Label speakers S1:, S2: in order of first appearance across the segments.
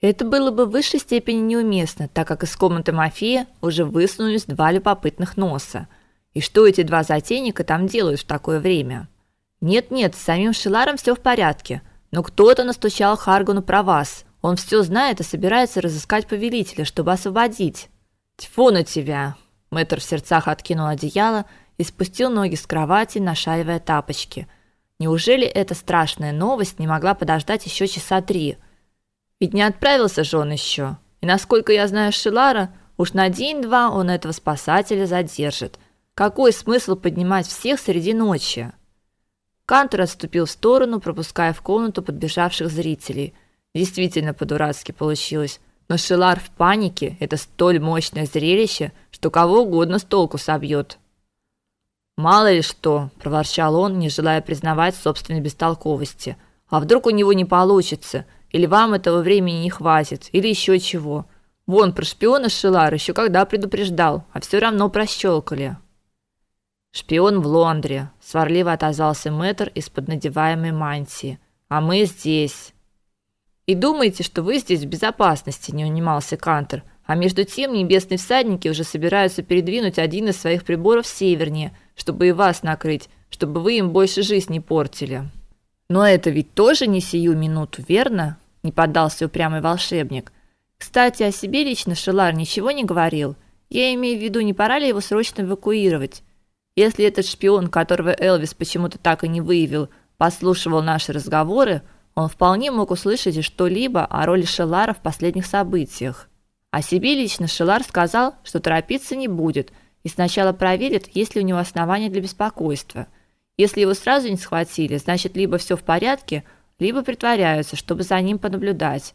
S1: Это было бы в высшей степени неуместно, так как из комнаты Мафия уже высунулись два любопытных носа. И что эти два затейника там делают в такое время? Нет-нет, с самим Шиларом все в порядке, но кто-то настучал Харгуну про вас. Он все знает и собирается разыскать повелителя, чтобы освободить. Тьфу на тебя. Мэтр в сердцах откинул одеяло и спустил ноги с кровати, нашаривая тапочки. Неужели эта страшная новость не могла подождать еще часа три? Ведь не отправился же он еще. И насколько я знаю Шилара, уж на день-два он этого спасателя задержит. Какой смысл поднимать всех среди ночи? Кантор отступил в сторону, пропуская в комнату подбежавших зрителей. Действительно по-дурацки получилось. Но Шилар в панике – это столь мощное зрелище, что кого угодно с толку собьет. «Мало ли что», – проворчал он, не желая признавать собственной бестолковости. «А вдруг у него не получится – или вам этого времени не хватит, или еще чего. Вон про шпиона Шилар еще когда предупреждал, а все равно прощелкали. Шпион в Лондре, сварливо отозвался Мэтр из-под надеваемой мантии. А мы здесь. И думаете, что вы здесь в безопасности, не унимался Кантер. А между тем небесные всадники уже собираются передвинуть один из своих приборов севернее, чтобы и вас накрыть, чтобы вы им больше жизнь не портили. Но это ведь тоже не сию минуту, верно? Не поддался упрямый волшебник. Кстати, о себе лично Шелар ничего не говорил. Я имею в виду, не пора ли его срочно эвакуировать? Если этот шпион, которого Элвис почему-то так и не выявил, послушивал наши разговоры, он вполне мог услышать что-либо о роли Шелара в последних событиях. О себе лично Шелар сказал, что торопиться не будет и сначала проверит, есть ли у него основания для беспокойства – если его сразу не схватили, значит, либо все в порядке, либо притворяются, чтобы за ним понаблюдать.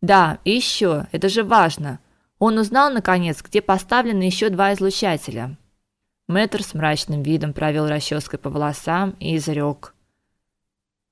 S1: Да, и еще, это же важно. Он узнал наконец, где поставлены еще два излучателя. Мэтр с мрачным видом провел расческой по волосам и изрек: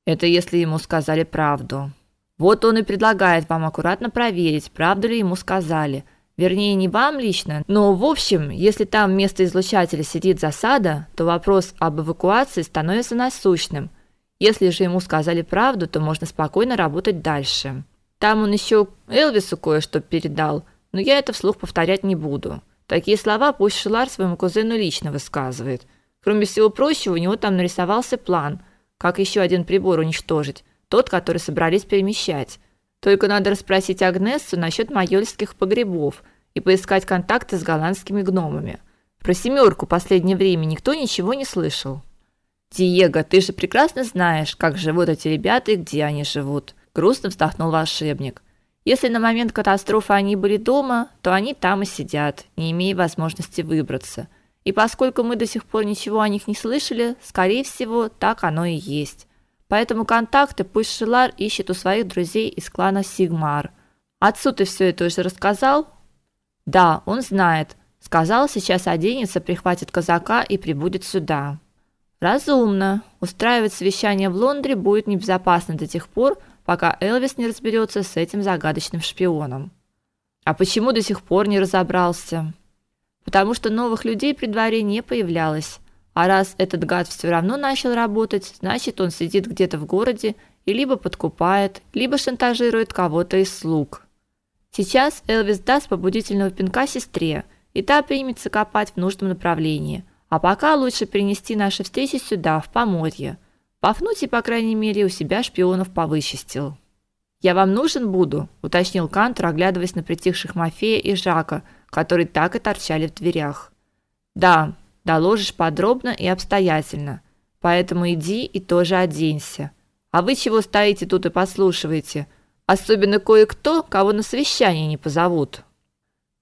S1: "Это если ему сказали правду. Вот он и предлагает вам аккуратно проверить, правду ли ему сказали. Вернее, не вам лично, но в общем, если там вместо излучателя сидит засада, то вопрос об эвакуации становится насущным. Если же ему сказали правду, то можно спокойно работать дальше. Там он еще Элвису кое-что передал, но я это вслух повторять не буду. Такие слова пусть Шилар своему кузену лично высказывает. Кроме всего прочего, у него там нарисовался план, как еще один прибор уничтожить, тот, который собрались перемещать. Только надо расспросить Агнессу насчет майольских погребов и поискать контакты с голландскими гномами. Про семерку последнее время никто ничего не слышал. Диего, ты же прекрасно знаешь, как живут эти ребята и где они живут, грустно вздохнул волшебник. Если на момент катастрофы они были дома, то они там и сидят, не имея возможности выбраться. И поскольку мы до сих пор ничего о них не слышали, скорее всего, так оно и есть. Поэтому контакты пусть Шилар ищет у своих друзей из клана Сигмар. Отцу ты все это уже рассказал? Да, он знает. Сказал, сейчас оденется, прихватит казака и прибудет сюда. Разумно. Устраивать совещание в Лондре будет небезопасно до тех пор, пока Элвис не разберется с этим загадочным шпионом. А почему до сих пор не разобрался? Потому что новых людей при дворе не появлялось. А раз этот гад все равно начал работать, значит, он сидит где-то в городе и либо подкупает, либо шантажирует кого-то из слуг. Сейчас Элвис даст побудительного пинка сестре, и та примется копать в нужном направлении. А пока лучше перенести наши встречи сюда, в Поморье. Пафнутий, по крайней мере, у себя шпионов повычистил. «Я вам нужен буду», – уточнил Кантер, оглядываясь на притихших Мафея и Жака, которые так и торчали в дверях. «Да, доложишь подробно и обстоятельно. Поэтому иди и тоже оденься. А вы чего стоите тут и послушиваете? Особенно кое-кто, кого на совещание не позовут.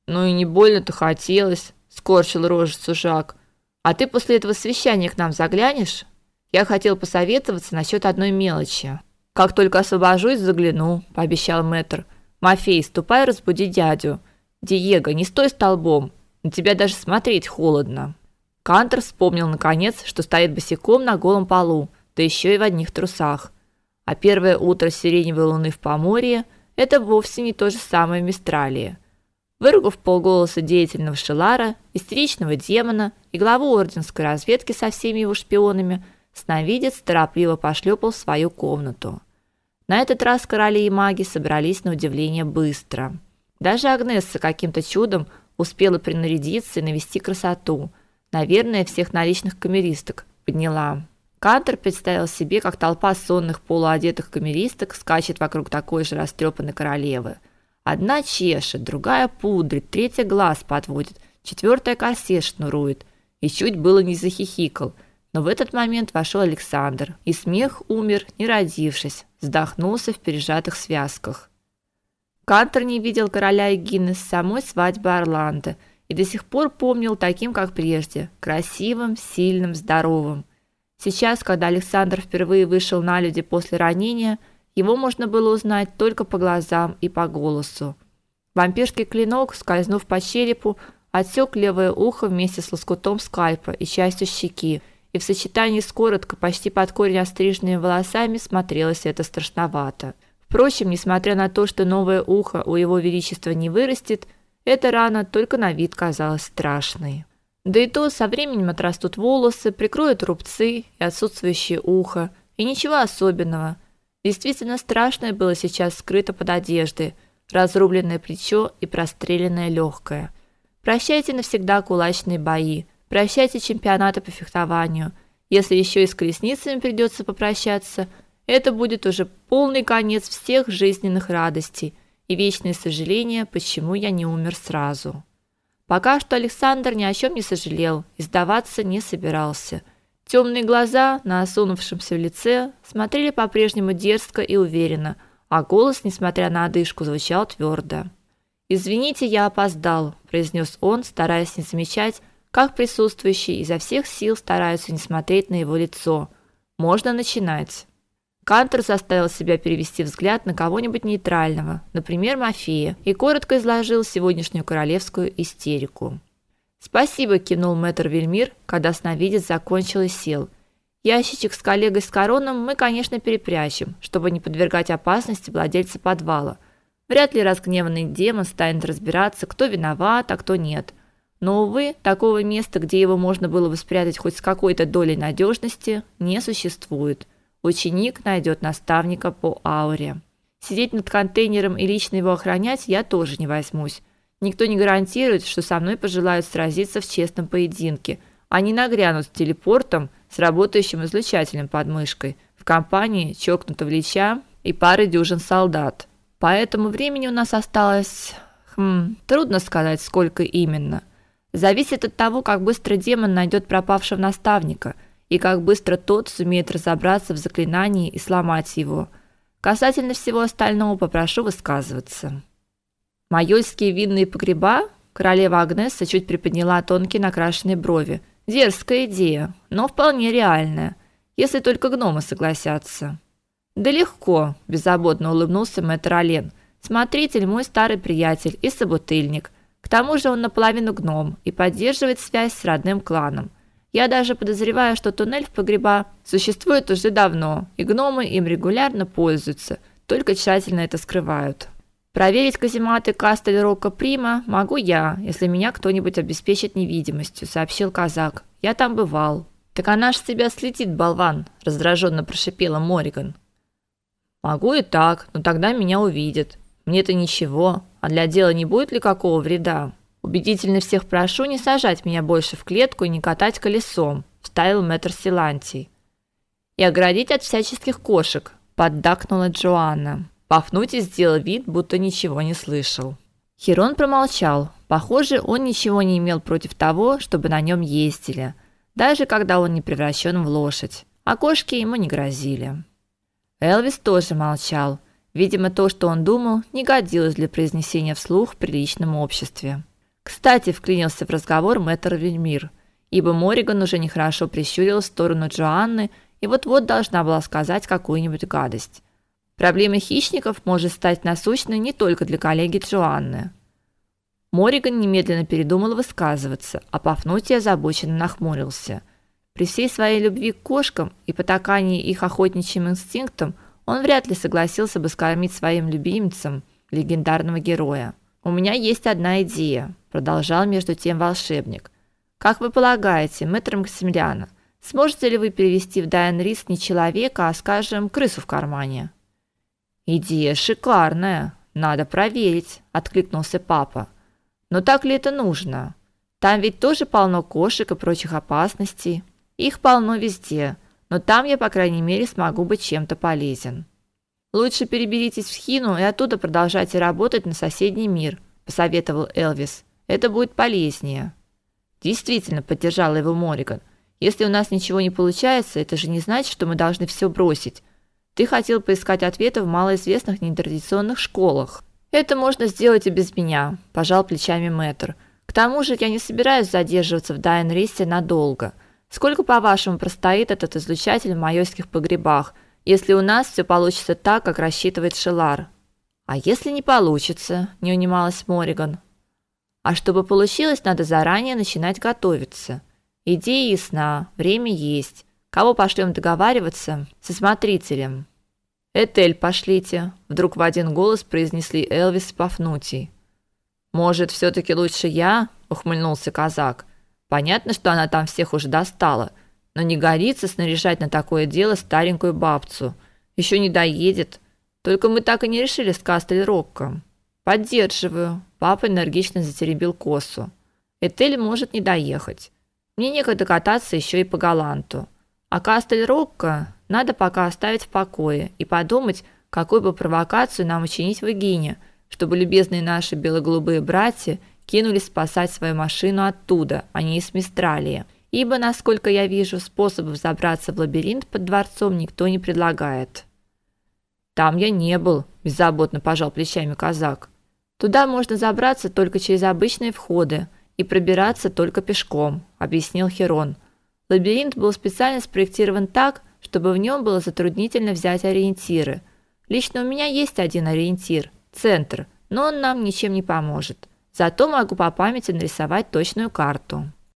S1: Ну и не больно-то хотелось, скорчил рожицу Жак. А ты после этого совещания к нам заглянешь? Я хотел посоветоваться насчет одной мелочи. Как только освобожусь, загляну, пообещал Мэтр. Мафей, ступай разбуди дядю. Диего, не стой столбом. На тебя даже смотреть холодно. Кантер вспомнил наконец, что стоит босиком на голом полу, да еще и в одних трусах. А первое утро сиреневой луны в Поморье это вовсе не то же самое в Мистралии. Выругав полголоса деятельного Шелара, истеричного демона и главу орденской разведки со всеми его шпионами, сновидец торопливо пошлепал в свою комнату. На этот раз короли и маги собрались на удивление быстро. Даже Агнесса каким-то чудом успела принарядиться и навести красоту. Наверное, всех наличных камеристок подняла. Кантер представил себе, как толпа сонных полуодетых камеристок скачет вокруг такой же растрепанной королевы. Одна чешет, другая пудрит, третья глаз подводит, четвертая корсет шнурует. И чуть было не захихикал. Но в этот момент вошел Александр, и смех умер, не родившись, вздохнулся в пережатых связках. Кантер не видел короля Эгины с самой свадьбы Орландо и до сих пор помнил таким, как прежде, красивым, сильным, здоровым. Сейчас, когда Александр впервые вышел на люди после ранения, его можно было узнать только по глазам и по голосу. Вампирский клинок, скользнув по черепу, отсек левое ухо вместе с лоскутом скальпа и частью щеки, и в сочетании с коротко, почти под корень остриженными волосами смотрелось это страшновато. Впрочем, несмотря на то, что новое ухо у его величества не вырастет, эта рана только на вид казалась страшной. Да и то со временем отрастут волосы, прикроют рубцы и отсутствующее ухо, и ничего особенного. Действительно страшное было сейчас скрыто под одеждой, разрубленное плечо и простреленное легкое. Прощайте навсегда кулачные бои, прощайте чемпионаты по фехтованию. Если еще и с колесницами придется попрощаться, это будет уже полный конец всех жизненных радостей и вечное сожаление, почему я не умер сразу. Пока что Александр ни о чем не сожалел и сдаваться не собирался. Темные глаза на осунувшемся лице смотрели по-прежнему дерзко и уверенно, а голос, несмотря на одышку, звучал твердо. "Извините, я опоздал", произнес он, стараясь не замечать, как присутствующие изо всех сил стараются не смотреть на его лицо. "Можно начинать". Кантер заставил себя перевести взгляд на кого-нибудь нейтрального, например, Мафея, и коротко изложил сегодняшнюю королевскую истерику. "Спасибо", кивнул мэтр Вельмир, когда сновидец закончил и сел. "Ящичек с коллегой с короном мы, конечно, перепрячем, чтобы не подвергать опасности владельца подвала. Вряд ли разгневанный демон станет разбираться, кто виноват, а кто нет. Но увы, такого места, где его можно было бы спрятать хоть с какой-то долей надежности, не существует". Ученик найдет наставника по ауре. Сидеть над контейнером и лично его охранять я тоже не возьмусь. Никто не гарантирует, что со мной пожелают сразиться в честном поединке, не нагрянут с телепортом с работающим излучателем под мышкой в компании чокнутого лича и пары дюжин солдат. Поэтому времени у нас осталось, хм, трудно сказать, сколько именно. Зависит от того, как быстро демон найдет пропавшего наставника – и как быстро тот сумеет разобраться в заклинании и сломать его. Касательно всего остального попрошу высказываться. Майольские винные погреба? Королева Агнесса чуть приподняла тонкие накрашенные брови. Дерзкая идея, но вполне реальная, если только гномы согласятся. Да легко, беззаботно улыбнулся мэтр Ален. Смотритель мой старый приятель и собутыльник. К тому же он наполовину гном и поддерживает связь с родным кланом. Я даже подозреваю, что туннель в погреба существует уже давно, и гномы им регулярно пользуются, только тщательно это скрывают. Проверить казематы Кастель Рока Прима могу я, если меня кто-нибудь обеспечит невидимостью, сообщил казак. Я там бывал. Так она ж тебя слетит, болван, раздраженно прошипела Мориган. Могу и так, но тогда меня увидят. Мне-то ничего, а для дела не будет ли какого вреда? Убедительно всех прошу не сажать меня больше в клетку и не катать колесом, вставил мэтр Силантий. И оградить от всяческих кошек, поддакнула Джоанна. Пафнутий сделал вид, будто ничего не слышал. Хирон промолчал. Похоже, он ничего не имел против того, чтобы на нем ездили, даже когда он не превращен в лошадь. А кошки ему не грозили. Элвис тоже молчал. Видимо, то, что он думал, не годилось для произнесения вслух в приличном обществе. Кстати, вклинился в разговор мэтр Вельмир, ибо Мориган уже нехорошо прищурилась в сторону Джоанны и вот-вот должна была сказать какую-нибудь гадость. Проблема хищников может стать насущной не только для коллеги Джоанны. Мориган немедленно передумал высказываться, а Пафнутий озабоченно нахмурился. При всей своей любви к кошкам и потакании их охотничьим инстинктам он вряд ли согласился бы скормить своим любимцам легендарного героя. У меня есть одна идея, продолжал между тем волшебник. Как вы полагаете, мэтр Максимилиана, сможете ли вы перевести в Дайан Рис не человека, а, скажем, крысу в кармане? Идея шикарная, надо проверить, откликнулся папа. Но так ли это нужно? Там ведь тоже полно кошек и прочих опасностей. Их полно везде, но там я, по крайней мере, смогу быть чем-то полезен. Лучше переберитесь в Хину и оттуда продолжайте работать на соседний мир, посоветовал Элвис. Это будет полезнее. Действительно, поддержала его Мориган. Если у нас ничего не получается, это же не значит, что мы должны все бросить. Ты хотел поискать ответы в малоизвестных нетрадиционных школах. Это можно сделать и без меня, пожал плечами Мэтр. К тому же, я не собираюсь задерживаться в Дайнресте надолго. Сколько, по-вашему, простоит этот излучатель в майорских погребах, если у нас все получится так, как рассчитывает Шелар? А если не получится? не унималась Мориган. А чтобы получилось, надо заранее начинать готовиться. Идея ясна, время есть. Кого пошлем договариваться? Со смотрителем. Этель пошлите, вдруг в один голос произнесли Элвис и Пафнутий. Может, все таки лучше я? ухмыльнулся казак. Понятно, что она там всех уже достала, но не горится снаряжать на такое дело старенькую бабцу. Еще не доедет. Только мы так и не решили с Кастель-Рокко. Поддерживаю. Папа энергично затеребил косу. Этель может не доехать. Мне некогда кататься еще и по Галанту. А Кастель-Рокко надо пока оставить в покое и подумать, какую бы провокацию нам учинить в Эгине, чтобы любезные наши бело-голубые братья кинулись спасать свою машину оттуда, а не из Мистралии. Ибо, насколько я вижу, способов забраться в лабиринт под дворцом никто не предлагает. Там я не был, беззаботно пожал плечами казак. Туда можно забраться только через обычные входы и пробираться только пешком, объяснил Херон. Лабиринт был специально спроектирован так, чтобы в нем было затруднительно взять ориентиры. Лично у меня есть один ориентир центр, но он нам ничем не поможет. Зато могу по памяти нарисовать точную карту.